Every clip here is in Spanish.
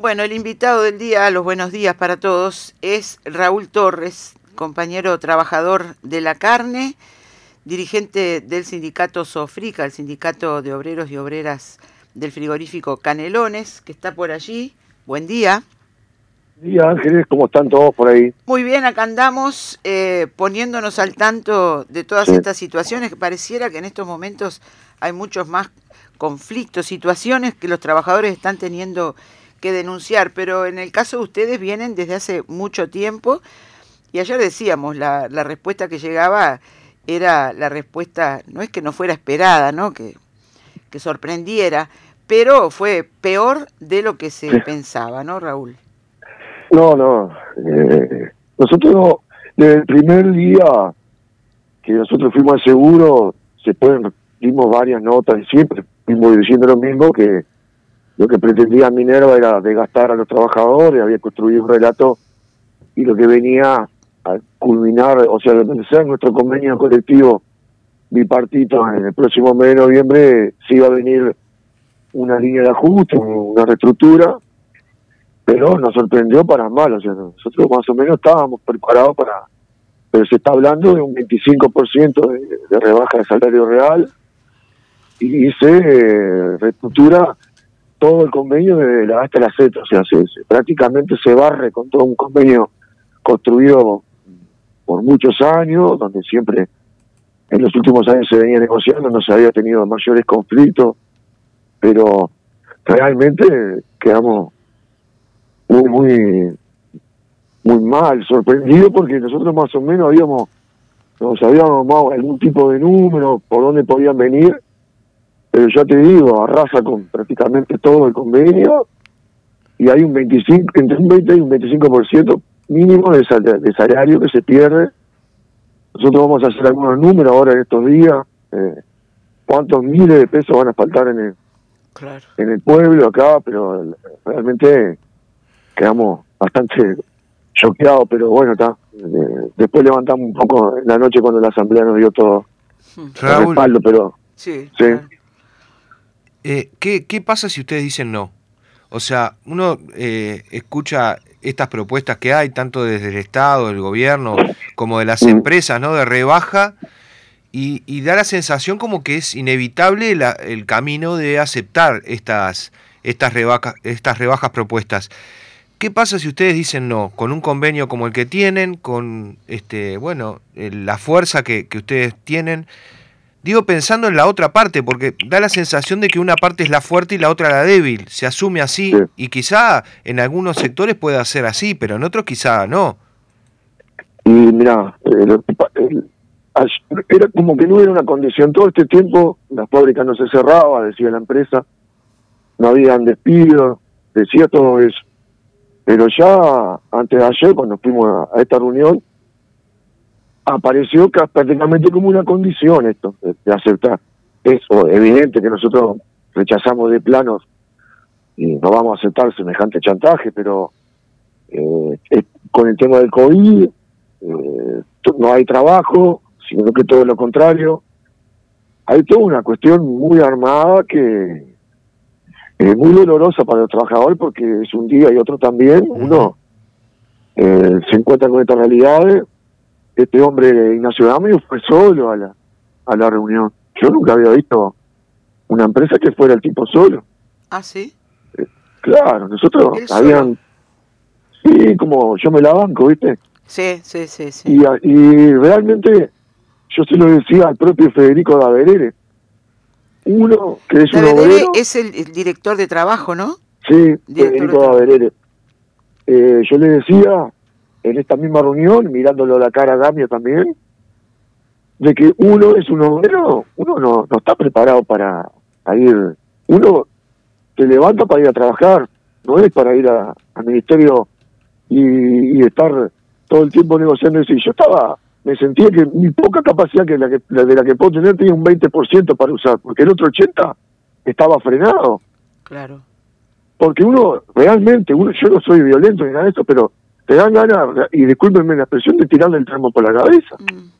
Bueno, el invitado del día, los buenos días para todos, es Raúl Torres, compañero trabajador de la carne, dirigente del sindicato Sofrica, el sindicato de obreros y obreras del frigorífico Canelones, que está por allí. Buen día. Buen día, Ángeles, ¿cómo están todos por ahí? Muy bien, acá andamos eh, poniéndonos al tanto de todas estas situaciones, que pareciera que en estos momentos hay muchos más conflictos, situaciones que los trabajadores están teniendo que denunciar, pero en el caso de ustedes vienen desde hace mucho tiempo y ayer decíamos, la, la respuesta que llegaba era la respuesta, no es que no fuera esperada, ¿no? Que, que sorprendiera, pero fue peor de lo que se pensaba, ¿no, Raúl? No, no. Eh, nosotros, desde el primer día que nosotros fuimos al seguro, se pueden, dimos varias notas y siempre fuimos diciendo lo mismo, que lo que pretendía Minerva era desgastar a los trabajadores, había construido un relato y lo que venía a culminar, o sea, sea nuestro convenio colectivo bipartito en el próximo mes de noviembre se iba a venir una línea de ajuste, una reestructura, pero nos sorprendió para mal, o sea, nosotros más o menos estábamos preparados para, pero se está hablando de un 25% de, de rebaja de salario real y se eh, reestructura todo el convenio de la hasta la Z, o sea, se, prácticamente se barre con todo un convenio construido por muchos años, donde siempre en los últimos años se venía negociando, no se había tenido mayores conflictos, pero realmente quedamos muy, muy, muy mal, sorprendidos porque nosotros más o menos habíamos, nos habíamos dado algún tipo de número, por dónde podían venir, pero ya te digo, arrasa con prácticamente todo el convenio y hay un 25, entre un 20 y un 25% mínimo de, de salario que se pierde. Nosotros vamos a hacer algunos números ahora en estos días, eh, cuántos miles de pesos van a faltar en el, en el pueblo acá, pero realmente quedamos bastante choqueados, pero bueno, está. Eh, después levantamos un poco en la noche cuando la asamblea nos dio todo Raúl, respaldo, pero Sí, sí. Eh, ¿qué, ¿Qué pasa si ustedes dicen no? O sea, uno eh, escucha estas propuestas que hay, tanto desde el Estado, del gobierno, como de las Mm. empresas, ¿no? De rebaja, y, y da la sensación como que es inevitable la- el camino de aceptar estas, estas, rebajas, estas rebajas propuestas. ¿Qué pasa si ustedes dicen no? Con un convenio como el que tienen, con este, bueno, eh, la fuerza que, que ustedes tienen. Digo pensando en la otra parte, porque da la sensación de que una parte es la fuerte y la otra la débil. Se asume así, Sí. y quizá en algunos sectores pueda ser así, pero en otros quizá no. Y mira, eh, era como que no era una condición. Todo este tiempo la fábrica no se cerraba, decía la empresa, no habían despidos, decía todo eso. Pero ya antes de ayer, cuando fuimos a esta reunión, apareció ca- prácticamente como una condición esto, de, de aceptar. Es evidente que nosotros rechazamos de planos y no vamos a aceptar semejante chantaje, pero eh, es- con el tema del COVID, eh, no hay trabajo, sino que todo lo contrario. Hay toda una cuestión muy armada que es muy dolorosa para el trabajador porque es un día y otro también. Uno eh, se encuentra con estas realidades. Este hombre, Ignacio Damio, fue solo a la, a la reunión. Yo nunca había visto una empresa que fuera el tipo solo. Ah, sí. Claro, nosotros habían... Sí, como yo me la banco, ¿viste? Sí, sí, sí, sí. Y, realmente yo se lo decía al propio Federico Daverere. Uno que es un obrero, es el, el director de trabajo, ¿no? sí, director Federico. Daverere. Eh, yo le decía en esta misma reunión, mirándolo a la cara a Gamio también, de que uno es un obrero, uno no, no está preparado para, ir, uno se levanta para ir a trabajar, no es para ir a- al ministerio y, y estar todo el tiempo negociando eso. Y yo estaba, me sentía que mi poca capacidad que la, que, la de la que puedo tener tenía un 20% para usar, porque el otro 80% estaba frenado. Claro. Porque uno, realmente, uno, yo no soy violento ni nada de eso, pero te dan ganas, y discúlpenme la expresión, de tirarle el termo por la cabeza. Mm.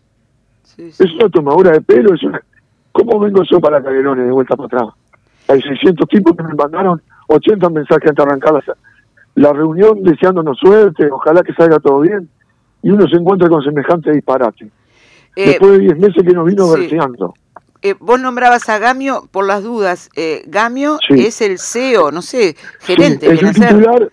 Sí, sí. Es una tomadura de pelo, es una... ¿Cómo vengo yo para Canelones de vuelta para atrás? Hay 600 tipos que me mandaron 80 mensajes antes de arrancar la, la reunión deseándonos suerte, ojalá que salga todo bien, y uno se encuentra con semejante disparate. Eh, Después de 10 meses que nos vino sí. verseando. eh, vos nombrabas a Gamio por las dudas. Eh, Gamio Sí. es el CEO, no sé, gerente, Sí, es titular,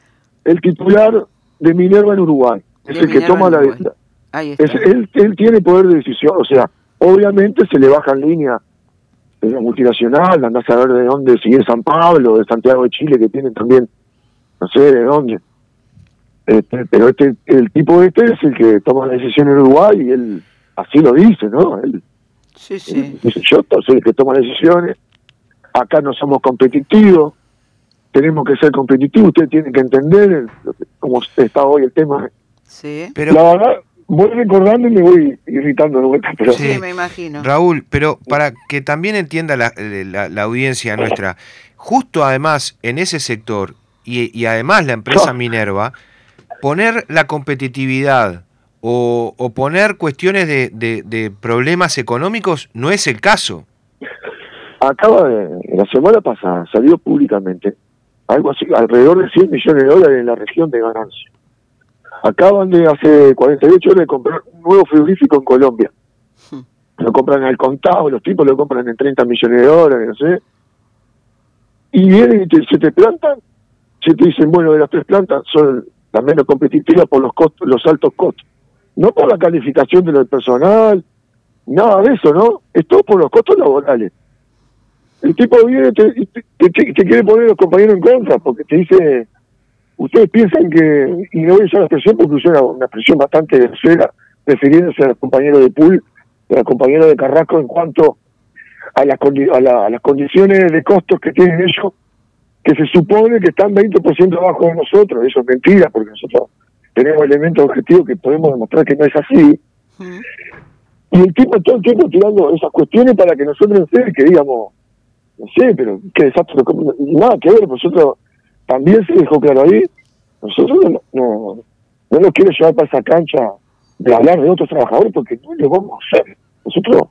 el titular de Minerva en Uruguay. Es De el que toma la decisión. Él, él tiene poder de decisión, o sea, obviamente se le baja en línea de la multinacional, andás a ver de dónde, si es San Pablo, de Santiago de Chile, que tienen también, no sé de dónde. Este, pero este el tipo este es el que toma la decisión en Uruguay y él así lo dice, ¿no? Él, Sí, sí. él dice, yo soy el que toma decisiones, acá no somos competitivos, tenemos que ser competitivos, ustedes tienen que entender cómo está hoy el tema. Sí, Pero, La verdad, voy recordando y me voy irritando de vuelta, pero sí, Sí. me imagino. Raúl, pero para que también entienda la, eh, la- la audiencia nuestra, justo además en ese sector y, y además la empresa Minerva, poner la competitividad o, o poner cuestiones de, de- de problemas económicos no es el caso. acaba de, la semana pasada salió públicamente algo así, alrededor de 100 millones de dólares en la región de ganancia. Acaban de hace 48 horas de comprar un nuevo frigorífico en Colombia. Hmm. Lo compran al contado, los tipos lo compran en 30 millones de dólares, no sé. Y vienen y te- se te plantan, se te dicen, bueno, de las tres plantas son las menos competitivas por los costos, los altos costos. No por la calificación de lo del personal, nada de eso, ¿no? Es todo por los costos laborales. El tipo viene y te, te, te- te quiere poner los compañeros en contra porque te dice, ustedes piensan que, y no voy a usar la expresión porque usé una, una expresión bastante grosera, refiriéndose a los compañeros de Pool, a los compañeros de Carrasco en cuanto a, las condi- a, la- a las condiciones de costos que tienen ellos, que se supone que están 20% abajo de nosotros. Eso es mentira porque nosotros tenemos elementos objetivos que podemos demostrar que no es así. Y el tipo todo el tiempo tirando esas cuestiones para que nosotros en serio que digamos, sé, pero qué desastre, nada que ver, nosotros también se dejó claro ahí, nosotros no, no, no nos quiere llevar para esa cancha de hablar de otros trabajadores porque no lo vamos a hacer. Nosotros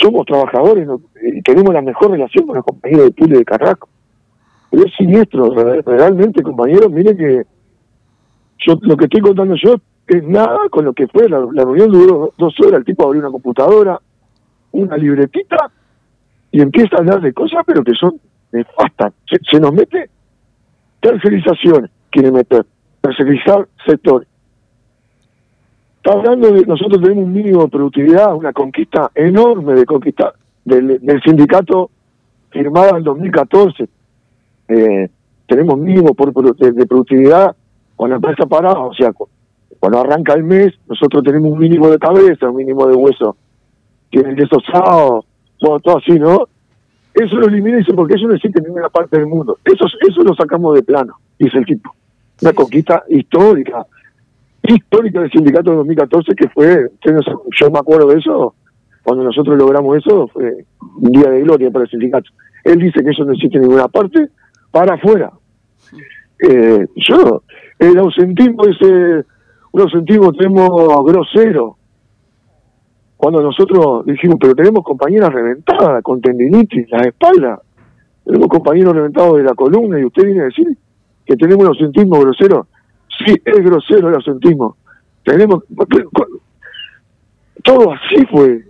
somos trabajadores y tenemos la mejor relación con los compañeros de Pule de Carrasco. Pero es siniestro, re- realmente, compañeros, miren que yo lo que estoy contando yo es nada con lo que fue la, la reunión duró dos horas, el tipo abrió una computadora, una libretita y empieza a hablar de cosas pero que son nefastas. Se, nos mete tercerización, quiere meter, tercerizar sectores. Está hablando de nosotros tenemos un mínimo de productividad, una conquista enorme de conquista del, del sindicato firmada en 2014. Eh, tenemos mínimo por, de, de productividad con la empresa parada, o sea, cu- cuando arranca el mes, nosotros tenemos un mínimo de cabeza, un mínimo de hueso, tienen desosado, todo, todo así, ¿no? Eso lo elimina y dice, porque eso no existe en ninguna parte del mundo. Eso, eso lo sacamos de plano, dice el tipo. Una conquista histórica, histórica del sindicato de 2014, que fue, yo me acuerdo de eso, cuando nosotros logramos eso, fue un día de gloria para el sindicato. Él dice que eso no existe en ninguna parte, para afuera. Eh, yo, el ausentismo ese, un ausentismo tenemos grosero. Cuando nosotros dijimos, pero tenemos compañeras reventadas con tendinitis en la espalda, tenemos compañeros reventados de la columna y usted viene a decir que tenemos un ausentismo grosero. Sí, es grosero el ausentismo. Tenemos, todo así fue.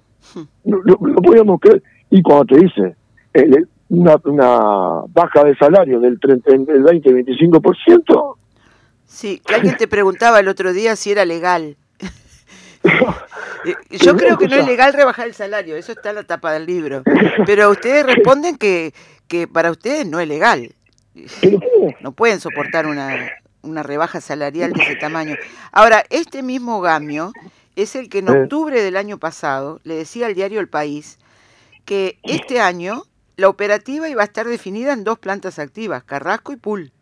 No, no- podíamos creer. Y cuando te dice el- una, una baja de salario del, 30, del 20-25%, Sí, alguien te preguntaba el otro día si era legal. Yo creo que no es legal rebajar el salario, eso está en la tapa del libro. Pero ustedes responden que, que para ustedes no es legal. No pueden soportar una, una rebaja salarial de ese tamaño. Ahora, este mismo Gamio es el que en octubre del año pasado le decía al diario El País que este año la operativa iba a estar definida en dos plantas activas, Carrasco y Pul.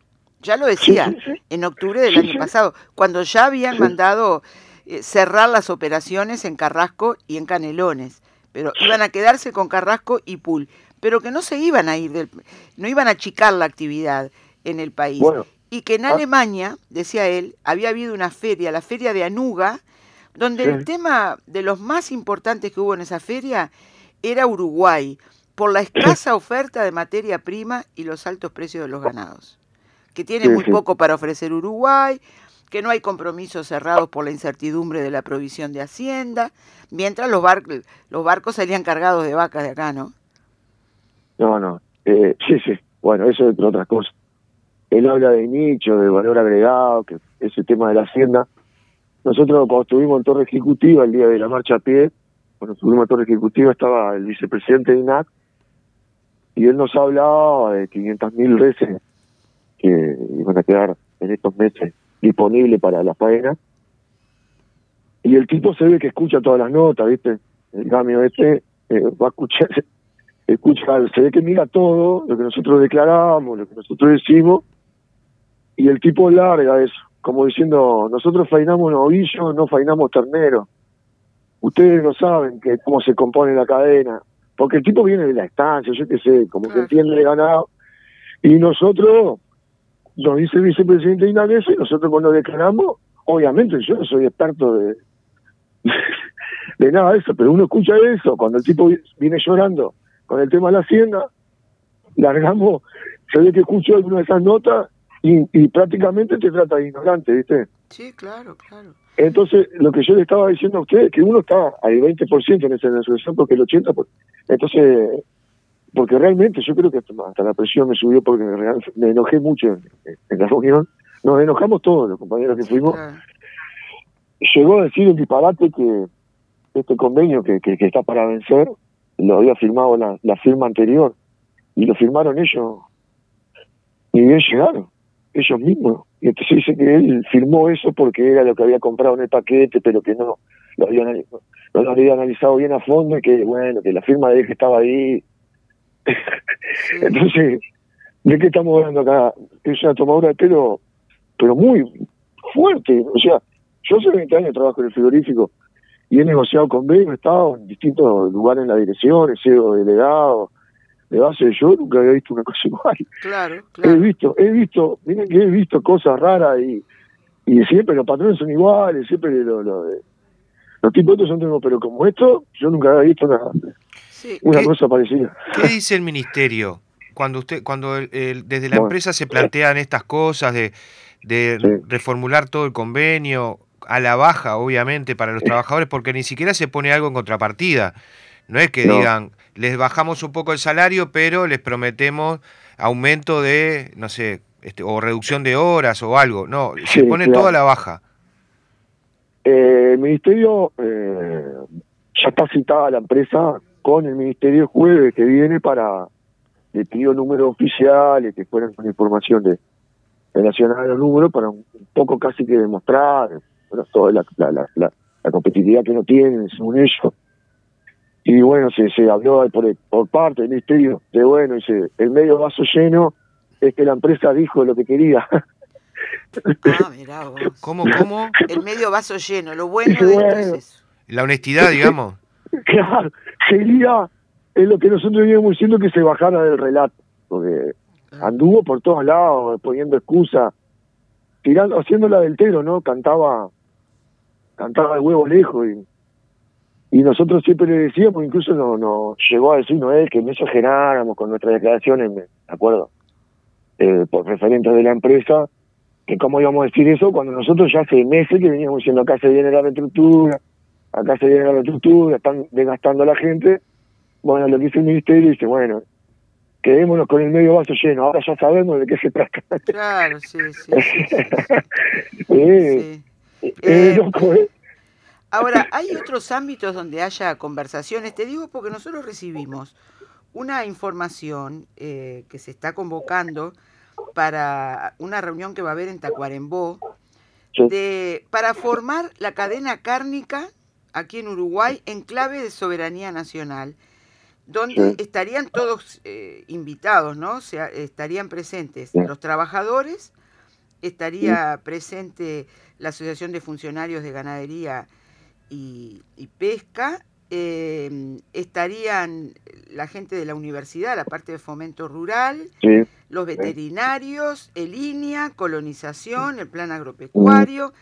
Ya lo decía en octubre del año pasado, cuando ya habían mandado cerrar las operaciones en Carrasco y en Canelones, pero iban a quedarse con Carrasco y Pul, pero que no se iban a ir del, no iban a achicar la actividad en el país. Bueno, y que en ah. Alemania, decía él, había habido una feria, la feria de Anuga, donde Sí. el tema de los más importantes que hubo en esa feria era Uruguay, por la escasa oferta de materia prima y los altos precios de los ganados. que tiene muy poco para ofrecer Uruguay, que no hay compromisos cerrados por la incertidumbre de la provisión de Hacienda, mientras los, los barcos salían cargados de vacas de acá, ¿no? No, no. Eh, sí, sí. Bueno, eso es otra cosa. Él habla de nicho, de valor agregado, que ese tema de la Hacienda. Nosotros cuando estuvimos en Torre Ejecutiva el día de la marcha a pie, cuando estuvimos en Torre Ejecutiva estaba el vicepresidente de INAC y él nos hablaba de 500.000 veces que iban a quedar en estos meses disponibles para las faenas. Y el tipo se ve que escucha todas las notas, ¿viste? El cambio este eh, va a escuchar, escucha, se ve que mira todo lo que nosotros declaramos, lo que nosotros decimos, y el tipo larga eso, como diciendo, nosotros fainamos novillos, no fainamos ternero. Ustedes no saben que cómo se compone la cadena, porque el tipo viene de la estancia, yo qué sé, como que entiende de ganado, y nosotros, nos dice el vicepresidente Inés, y nosotros cuando declaramos, obviamente yo no soy experto de, de nada de eso, pero uno escucha eso, cuando el tipo viene llorando con el tema de la hacienda, largamos, se ve que escucho alguna de esas notas y, y prácticamente te trata de ignorante, ¿viste? Sí, claro, claro. Entonces, lo que yo le estaba diciendo a usted, que uno está al 20% en esa negociación porque el 80%, entonces, porque realmente yo creo que hasta la presión me subió porque me enojé mucho en, la reunión, nos enojamos todos los compañeros que fuimos. Llegó a decir el disparate que este convenio que, que, está para vencer lo había firmado la, la firma anterior y lo firmaron ellos y bien llegaron ellos mismos. Y entonces dice que él firmó eso porque era lo que había comprado en el paquete, pero que no lo había, no lo había analizado bien a fondo y que, bueno, que la firma de él que estaba ahí. Entonces, ¿de qué estamos hablando acá? Es una tomadura de pelo, pero muy fuerte. O sea, yo hace 20 años trabajo en el frigorífico y he negociado con Ben, he estado en distintos lugares en la dirección, he sido delegado, de base yo nunca había visto una cosa igual. Claro, claro. He visto, he visto, miren que he visto cosas raras y, y siempre los patrones son iguales, siempre lo, lo, los tipos estos son tengo, pero como esto, yo nunca había visto una, una cosa parecida. ¿Qué dice el ministerio? Cuando usted, cuando desde la empresa se plantean estas cosas de, de reformular todo el convenio a la baja, obviamente, para los trabajadores, porque ni siquiera se pone algo en contrapartida. No es que digan, les bajamos un poco el salario, pero les prometemos aumento de, no sé, este, o reducción de horas o algo. No, se pone toda la baja. Eh, el ministerio eh, ya está citada la empresa con el ministerio el jueves que viene para le pidió números oficiales que fueran con información de relacionada a los números para un, poco casi que demostrar bueno, toda la, la, la, la competitividad que no tienen según ellos y bueno, se, se habló por, por parte del ministerio de bueno, dice, el medio vaso lleno es que la empresa dijo lo que quería. Ah, mirá vos. ¿Cómo, cómo? El medio vaso lleno, lo bueno, de esto es eso. La honestidad, digamos. Claro, sería es lo que nosotros veníamos diciendo que se bajara del relato, porque ah. anduvo por todos lados poniendo excusa, tirando, haciéndola del tero, ¿no? Cantaba, cantaba el huevo lejos y y nosotros siempre le decíamos, incluso nos no, llegó a decir Noel que no exageráramos con nuestras declaraciones, ¿me acuerdo? Eh, por referentes de la empresa, que cómo íbamos a decir eso cuando nosotros ya hace meses que veníamos diciendo acá se viene la reestructura, acá se viene la reestructura, están desgastando a la gente. Bueno, lo que dice el ministerio dice, bueno, quedémonos con el medio vaso lleno, ahora ya sabemos de qué se trata. Claro, sí, sí. sí, eh, loco, ¿eh? Ahora, ¿hay otros ámbitos donde haya conversaciones? Te digo porque nosotros recibimos una información eh, que se está convocando para una reunión que va a haber en Tacuarembó de, para formar la cadena cárnica aquí en Uruguay en clave de soberanía nacional, donde estarían todos eh, invitados, ¿no? O sea, estarían presentes los trabajadores, estaría presente la Asociación de Funcionarios de Ganadería y, pesca, eh, estarían la gente de la universidad, la parte de fomento rural, los veterinarios, el INEA, colonización, el plan agropecuario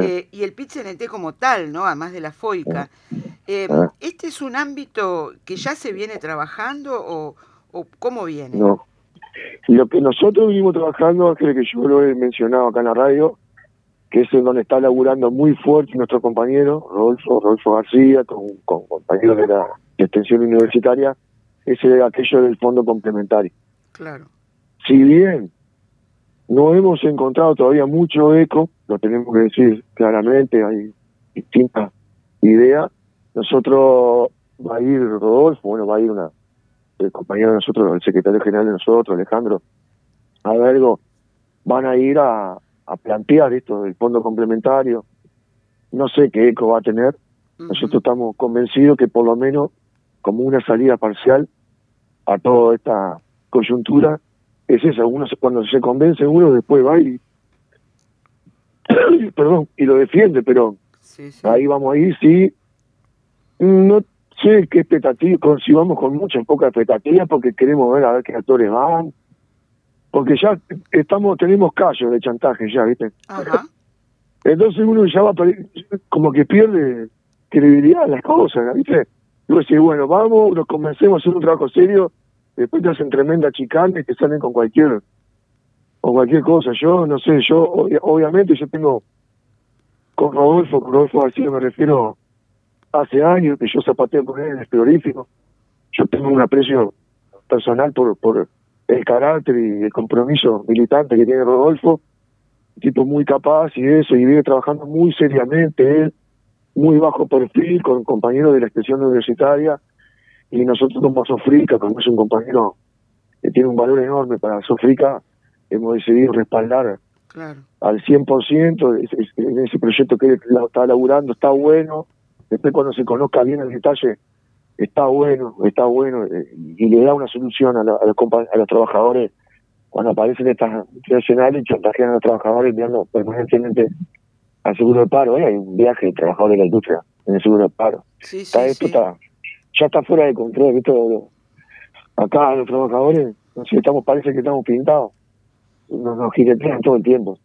eh, y el pit como tal, ¿no? Además de la FOICA. Eh, ah. ¿Este es un ámbito que ya se viene trabajando o, o cómo viene? No. Lo que nosotros venimos trabajando, creo que yo lo he mencionado acá en la radio, que es en donde está laburando muy fuerte nuestro compañero, Rodolfo, Rodolfo García, con, con compañeros de la extensión universitaria, es aquello del fondo complementario. Claro. Si bien no hemos encontrado todavía mucho eco, lo tenemos que decir claramente, hay distintas ideas, nosotros va a ir Rodolfo, bueno, va a ir una el compañero de nosotros, el secretario general de nosotros, Alejandro algo van a ir a, a plantear esto del fondo complementario. No sé qué eco va a tener. Nosotros estamos convencidos que por lo menos como una salida parcial a toda esta coyuntura es esa. Uno cuando se convence uno después va y perdón y lo defiende, pero ahí vamos a ir sí. No sé qué expectativa, si vamos con muchas pocas expectativas porque queremos ver a ver qué actores van, porque ya estamos tenemos callos de chantaje ya, ¿viste? Entonces uno ya va como que pierde credibilidad en las cosas, ¿viste? Luego decís, bueno, vamos, nos convencemos a hacer un trabajo serio, después te hacen tremenda chicane que salen con cualquier con cualquier cosa. Yo, no sé, yo obviamente yo tengo con Rodolfo, con Rodolfo García me refiero hace años que yo zapateo con él en el frigorífico. Yo tengo un aprecio personal por, por el carácter y el compromiso militante que tiene Rodolfo. Un tipo muy capaz y eso, y viene trabajando muy seriamente él, muy bajo perfil, con compañeros de la extensión universitaria. Y nosotros como Sofrica, como es un compañero que tiene un valor enorme para Sofrica, hemos decidido respaldar al 100% en ese proyecto que él está laburando, está bueno Después cuando se conozca bien el detalle, está bueno, está bueno, eh, y le da una solución a, los, a los trabajadores cuando aparecen estas multinacionales y chantajean a los trabajadores enviando permanentemente al seguro de paro. ¿eh? Hay un viaje de trabajadores de la industria en el seguro de paro. Sí, está, esto Está, ya está fuera de control. Esto, acá los trabajadores, no sé, estamos, parece que estamos pintados. Nos, nos giretean todo el tiempo.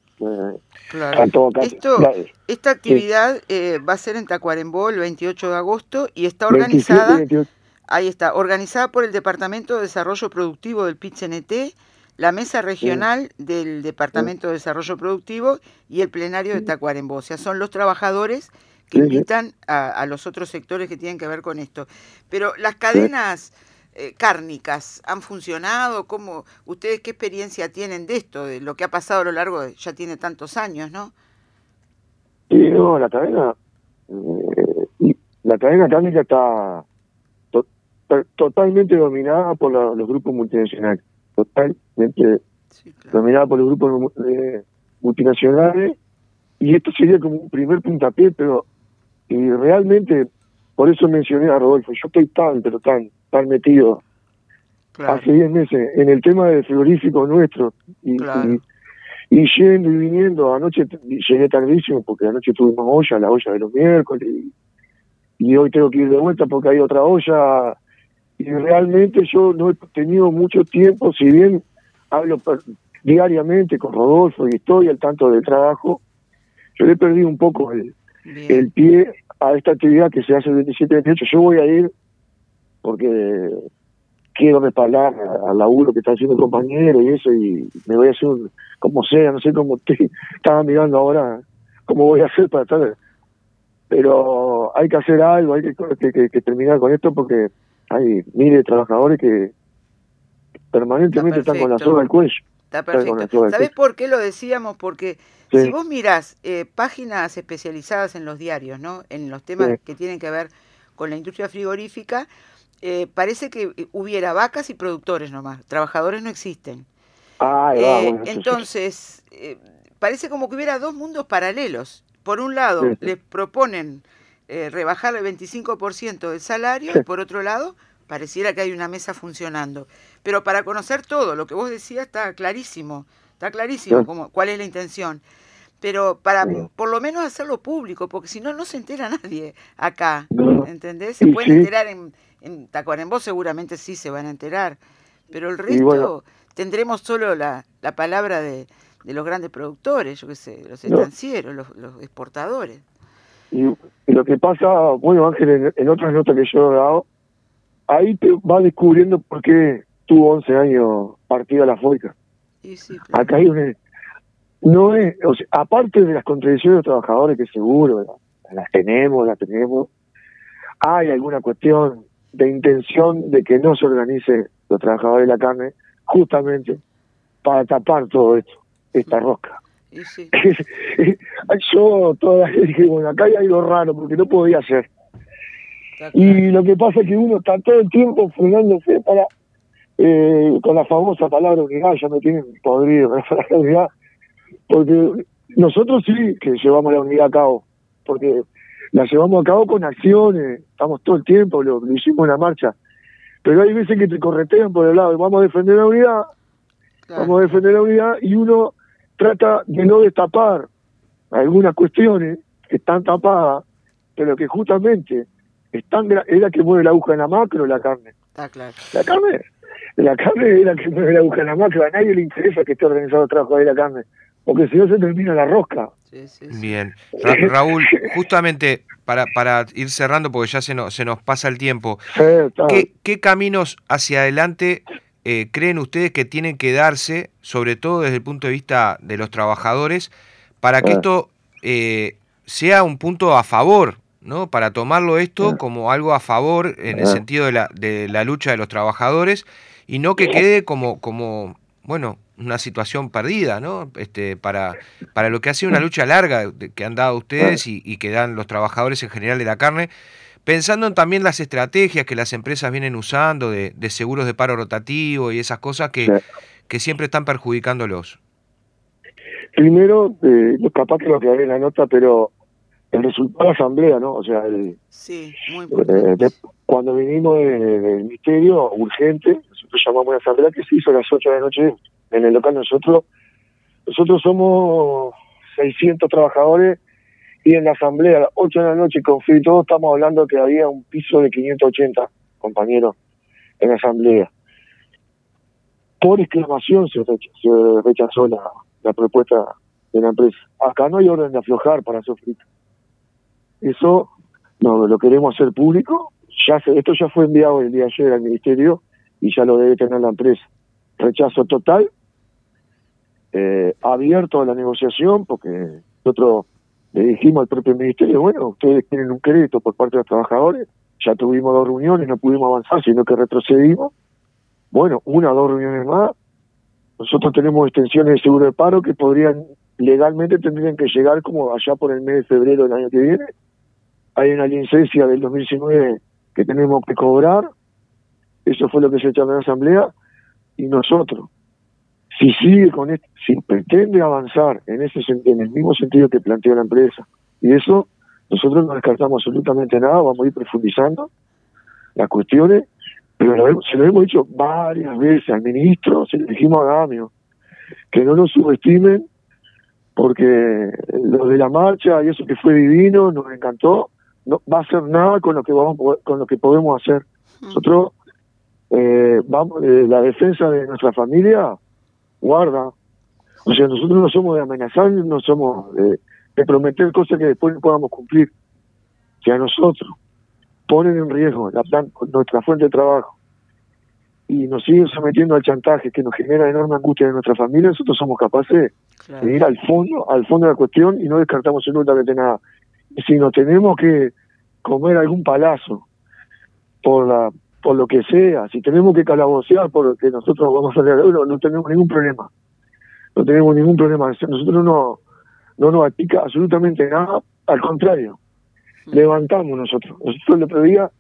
Claro. Esto, esta actividad eh, va a ser en Tacuarembó el 28 de agosto y está organizada, ahí está, organizada por el Departamento de Desarrollo Productivo del pit la Mesa Regional del Departamento de Desarrollo Productivo y el Plenario de Tacuarembó. O sea, son los trabajadores que invitan a, a, los otros sectores que tienen que ver con esto. Pero las cadenas eh, cárnicas han funcionado? ¿Cómo, ¿Ustedes qué experiencia tienen de esto, de lo que ha pasado a lo largo de, ya tiene tantos años, no? Sí, no, la cadena, eh, la cadena cárnica está totalmente dominada por los grupos multinacionales, totalmente dominada por los grupos eh, multinacionales, y esto sería como un primer puntapié, pero y realmente, por eso mencioné a Rodolfo, yo estoy tan, pero tan estar metido hace 10 meses en el tema del frigorífico nuestro y, y, yendo y viniendo. Anoche llegué tardísimo porque anoche tuvimos olla, la olla de los miércoles y, hoy tengo que ir de vuelta porque hay otra olla y realmente yo no he tenido mucho tiempo, si bien hablo diariamente con Rodolfo y estoy al tanto del trabajo, yo le he perdido un poco el, el pie a esta actividad que se hace el 27-28. Yo voy a ir porque quiero respaldar al laburo que está haciendo el compañero y eso, y me voy a hacer como sea, no sé cómo te, estaba mirando ahora, cómo voy a hacer para estar. Pero hay que hacer algo, hay que, que, terminar con esto porque hay miles de trabajadores que permanentemente están con la soga al cuello. Está perfecto. ¿Sabes por qué lo decíamos? Porque si vos miras eh, páginas especializadas en los diarios, ¿no? En los temas que tienen que ver con la industria frigorífica, eh, parece que eh, hubiera vacas y productores nomás, trabajadores no existen. Ah, eh, entonces, parece como que hubiera dos mundos paralelos. Por un lado, les proponen rebajar el 25% del salario y por otro lado, pareciera que hay una mesa funcionando. Pero para conocer todo, lo que vos decías está clarísimo, está clarísimo como, cuál es la intención pero para por lo menos hacerlo público, porque si no, no se entera nadie acá, ¿entendés? Se pueden enterar en, en Tacuarembó, seguramente sí se van a enterar, pero el resto tendremos solo la, la palabra de, de, los grandes productores, yo qué sé, los estancieros, los, los, exportadores. Y, lo que pasa, bueno Ángel, en, otras notas que yo he dado, ahí te va descubriendo por qué estuvo 11 años partida la foica. Sí, claro. Acá hay un... No es, o sea, aparte de las contradicciones de los trabajadores, que seguro las, las tenemos, las tenemos, hay alguna cuestión de intención de que no se organice los trabajadores de la carne justamente para tapar todo esto, esta rosca. Y sí. Yo toda dije, bueno, acá hay algo raro porque no podía claro. Y lo que pasa es que uno está todo el tiempo frenándose para, eh, con la famosa palabra unidad, ya me tienen podrido la unidad, porque nosotros sí que llevamos la unidad a cabo, porque la llevamos a cabo con acciones, estamos todo el tiempo, lo, lo hicimos en la marcha, pero hay veces que te corretean por el lado, vamos a defender la unidad, Claro. vamos a defender la unidad y uno trata de no destapar algunas cuestiones que están tapadas, pero que justamente están es la que mueve la aguja en la macro, la carne. Está claro. La carne, la carne es la que mueve la aguja en la macro, a nadie le interesa que esté organizado el trabajo de la carne, porque si no se termina la rosca. Sí, sí, sí. Bien. Ra- Raúl, justamente para, para ir cerrando, porque ya se nos, se nos pasa el tiempo. ¿qué, qué caminos hacia adelante eh, creen ustedes que tienen que darse, sobre todo desde el punto de vista de los trabajadores, para que esto eh, sea un punto a favor, ¿no? Para tomarlo esto como algo a favor en el sentido de la, de la lucha de los trabajadores y no que quede como, como bueno, una situación perdida, ¿no? Este, para, para lo que ha sido una lucha larga que han dado ustedes y, y que dan los trabajadores en general de la carne, pensando en también las estrategias que las empresas vienen usando de, de seguros de paro rotativo y esas cosas que, que siempre están perjudicándolos. Primero, eh, capaz que lo que haré en la nota, pero el resultado de la asamblea, ¿no? O sea, el, Sí, muy Eh, de- cuando vinimos de- del ministerio, urgente, nosotros llamamos a una asamblea que se hizo a las 8 de la noche en el local. Nosotros nosotros somos 600 trabajadores y en la asamblea a las 8 de la noche con FI todo estamos hablando que había un piso de 580 compañeros en la asamblea. Por exclamación se rechazó, se rechazó la, la propuesta de la empresa. Acá no hay orden de aflojar para sufrir. Eso no lo queremos hacer público. Ya se- esto ya fue enviado el día ayer al ministerio y ya lo debe tener la empresa. Rechazo total, eh, abierto a la negociación, porque nosotros le dijimos al propio ministerio, bueno, ustedes tienen un crédito por parte de los trabajadores, ya tuvimos dos reuniones, no pudimos avanzar, sino que retrocedimos. Bueno, una o dos reuniones más. Nosotros tenemos extensiones de seguro de paro que podrían, legalmente tendrían que llegar como allá por el mes de febrero del año que viene hay una licencia del 2019 que tenemos que cobrar, eso fue lo que se echó en la asamblea, y nosotros, si sigue con esto, si pretende avanzar en ese en el mismo sentido que plantea la empresa, y eso nosotros no descartamos absolutamente nada, vamos a ir profundizando las cuestiones, pero lo hemos- se lo hemos dicho varias veces al ministro, se lo dijimos a Gamio, que no nos subestimen, porque lo de la marcha y eso que fue divino, nos encantó, no va a ser nada con lo que vamos con lo que podemos hacer. Nosotros eh, vamos eh, la defensa de nuestra familia guarda. O sea, nosotros no somos de amenazar, no somos de, de prometer cosas que después no podamos cumplir. Si a nosotros ponen en riesgo la plan- nuestra fuente de trabajo y nos siguen sometiendo al chantaje que nos genera enorme angustia de nuestra familia, nosotros somos capaces Claro. de ir al fondo, al fondo de la cuestión y no descartamos absolutamente nada. Y si nos tenemos que comer algún palazo por la por lo que sea, si tenemos que calabocear por lo que nosotros vamos a hacer, no, no tenemos ningún problema. No tenemos ningún problema. Nosotros no, no nos aplica absolutamente nada, al contrario. Levantamos nosotros. Nosotros el otro día,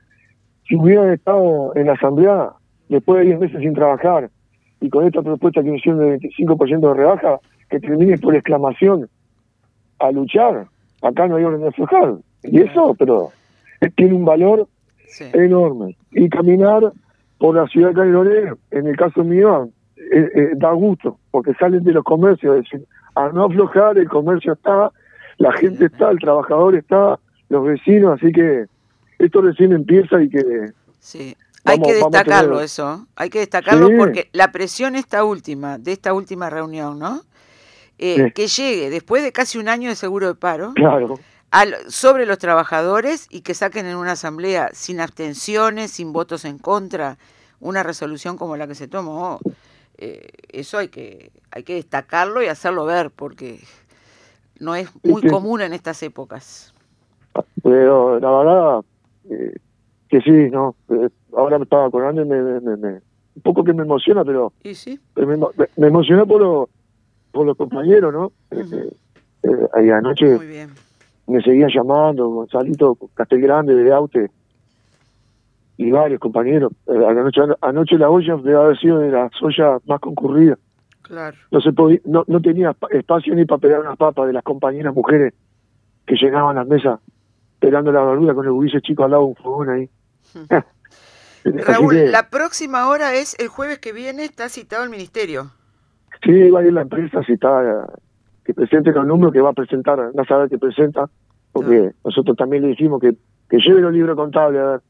si hubieran estado en la asamblea, después de 10 meses sin trabajar, y con esta propuesta que hicieron de 25% de rebaja, que termine por exclamación a luchar. Acá no hay orden de aflojar. Y eso, pero eh, tiene un valor Sí. enorme. Y caminar por la ciudad de Canelones, en el caso mío, eh, eh, da gusto, porque salen de los comercios, es decir, a no aflojar, el comercio está, la gente está, el trabajador está, los vecinos, así que esto recién empieza y que Sí. Hay que destacarlo tener- eso, hay que destacarlo Sí. porque la presión esta última, de esta última reunión, ¿no? Eh, Sí. Que llegue después de casi un año de seguro de paro claro, al- sobre los trabajadores y que saquen en una asamblea sin abstenciones, sin votos en contra, una resolución como la que se tomó. Eh, eso hay que, hay que destacarlo y hacerlo ver, porque no es muy común en estas épocas. Pero la verdad, eh, que sí, ¿no? Eh, ahora me estaba acordando y me, un poco que me emociona, pero, ¿Y sí? me, me, emociona por, lo, por los compañeros, ¿no? ahí anoche me seguían llamando, Gonzalito Castelgrande de Aute y varios compañeros. Anoche, anoche la olla debe haber sido de las ollas más concurridas. Claro. No, se podía, no, no tenía espacio ni para pegar unas papas de las compañeras mujeres que llenaban las mesas esperando la verdura con el bubice chico al lado de un fogón ahí. Raúl, la próxima hora es el jueves que viene, está citado el ministerio. Sí, va a ir la empresa citada que presente los números que va a presentar, no sabe que presenta, porque nosotros también le dijimos que, que lleve los libros contables, a ver.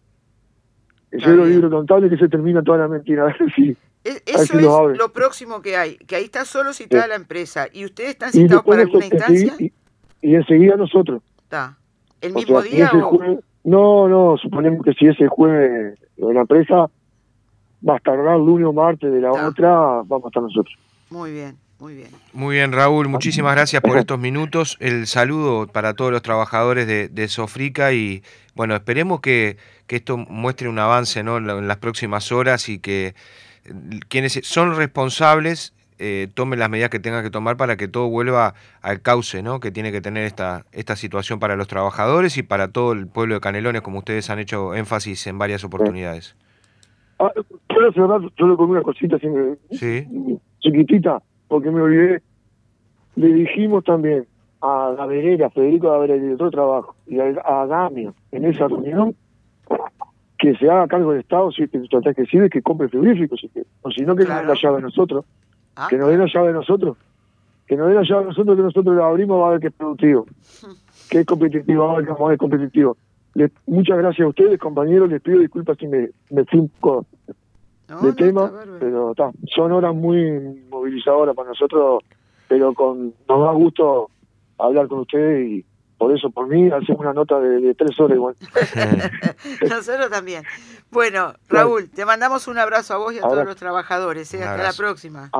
Que lleve los libros contables que se termina toda la mentira, a ver si, eso es lo, próximo que hay, que ahí está solo citada la empresa. ¿Y ustedes están citados para alguna instancia? Y, enseguida nosotros. Está. ¿El mismo día no, no, suponemos que si es el jueves de la empresa, va a tardar lunes o martes de la otra, vamos a estar nosotros. Muy bien. Muy bien. Muy bien, Raúl, muchísimas gracias por estos minutos. El saludo para todos los trabajadores de, de Sofrica y bueno, esperemos que, que, esto muestre un avance ¿no? en las próximas horas y que quienes son responsables eh, tomen las medidas que tengan que tomar para que todo vuelva al cauce ¿no? que tiene que tener esta, esta situación para los trabajadores y para todo el pueblo de Canelones, como ustedes han hecho énfasis en varias oportunidades. Ah, quiero cerrar solo con una cosita sí. chiquitita, porque me olvidé. Le dijimos también a Gaberera, Federico Gaberera, el director de trabajo, y a, Gamio en esa reunión, que se haga cargo del Estado si que que sirve que compre frigoríficos, o si no que nos den la llave a nosotros, ah, que nos den la llave a nosotros, que nos den la llave a nosotros, que nosotros la abrimos va a ver que es productivo, que es competitivo, va a ver que es competitivo. muchas gracias a ustedes, compañeros, les pido disculpas si me, me fui de tema, pero son horas muy movilizadoras para nosotros, pero con nos da gusto hablar con ustedes y por eso, por mí, hacemos una nota de, tres horas igual. Nosotros también. Bueno, Raúl, te mandamos un abrazo a vos y a todos los trabajadores. ¿eh? Hasta la próxima.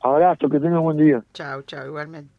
abrazo, que tengas buen día. Chao, chao, igualmente.